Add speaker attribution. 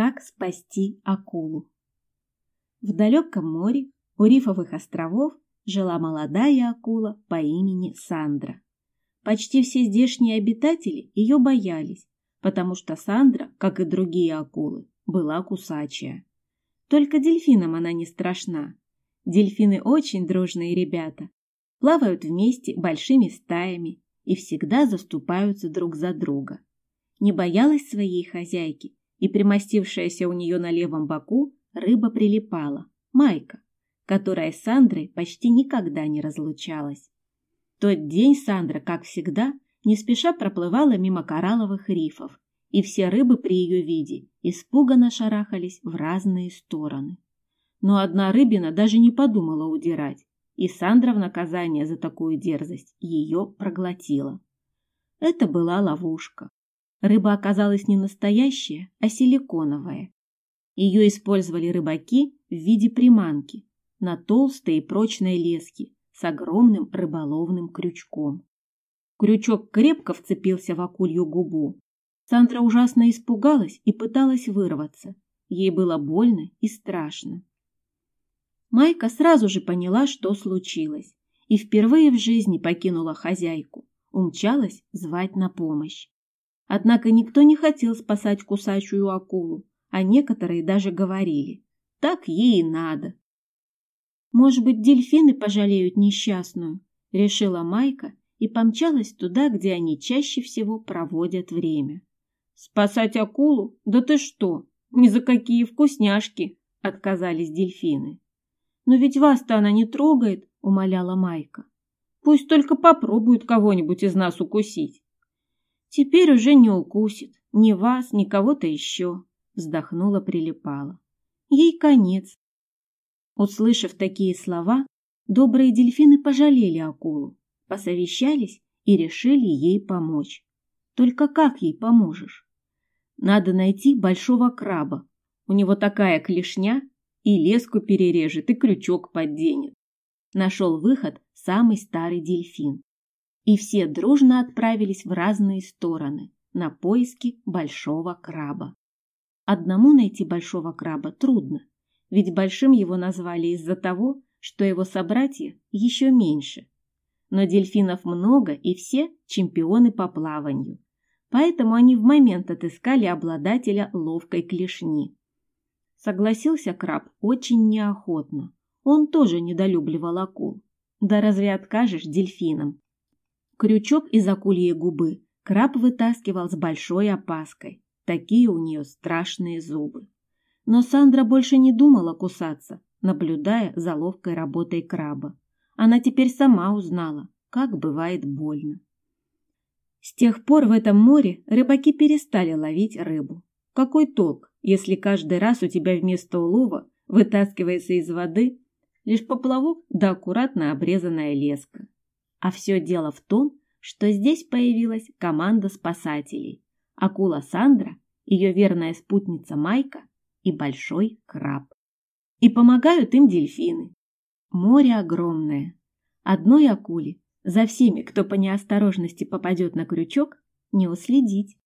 Speaker 1: Как спасти акулу? В далеком море у рифовых островов жила молодая акула по имени Сандра. Почти все здешние обитатели ее боялись, потому что Сандра, как и другие акулы, была кусачая. Только дельфинам она не страшна. Дельфины очень дружные ребята, плавают вместе большими стаями и всегда заступаются друг за друга. Не боялась своей хозяйки, и примостившаяся у нее на левом боку рыба прилипала, майка, которая с Сандрой почти никогда не разлучалась. Тот день Сандра, как всегда, не спеша проплывала мимо коралловых рифов, и все рыбы при ее виде испуганно шарахались в разные стороны. Но одна рыбина даже не подумала удирать, и Сандра в наказание за такую дерзость ее проглотила. Это была ловушка. Рыба оказалась не настоящая, а силиконовая. Ее использовали рыбаки в виде приманки на толстой и прочной леске с огромным рыболовным крючком. Крючок крепко вцепился в акулью губу. Сандра ужасно испугалась и пыталась вырваться. Ей было больно и страшно. Майка сразу же поняла, что случилось, и впервые в жизни покинула хозяйку, умчалась звать на помощь. Однако никто не хотел спасать кусачую акулу, а некоторые даже говорили, так ей и надо. Может быть, дельфины пожалеют несчастную, решила Майка и помчалась туда, где они чаще всего проводят время. Спасать акулу? Да ты что? Ни за какие вкусняшки, отказались дельфины. Но ведь вас-то она не трогает, умоляла Майка. Пусть только попробует кого-нибудь из нас укусить. Теперь уже не укусит ни вас, ни кого-то еще, вздохнула прилипала. Ей конец. Услышав такие слова, добрые дельфины пожалели акулу, посовещались и решили ей помочь. Только как ей поможешь? Надо найти большого краба. У него такая клешня, и леску перережет, и крючок подденет. Нашел выход самый старый дельфин. И все дружно отправились в разные стороны на поиски большого краба. Одному найти большого краба трудно, ведь большим его назвали из-за того, что его собратья еще меньше. Но дельфинов много, и все чемпионы по плаванию. Поэтому они в момент отыскали обладателя ловкой клешни. Согласился краб очень неохотно. Он тоже недолюбливал акул. Да разве откажешь дельфинам? Крючок из акульей губы краб вытаскивал с большой опаской. Такие у нее страшные зубы. Но Сандра больше не думала кусаться, наблюдая за ловкой работой краба. Она теперь сама узнала, как бывает больно. С тех пор в этом море рыбаки перестали ловить рыбу. Какой толк, если каждый раз у тебя вместо улова вытаскивается из воды лишь поплавок да аккуратно обрезанная леска? А все дело в том, что здесь появилась команда спасателей. Акула Сандра, ее верная спутница Майка и большой краб. И помогают им дельфины. Море огромное. Одной акуле за всеми, кто по неосторожности попадет на крючок, не уследить.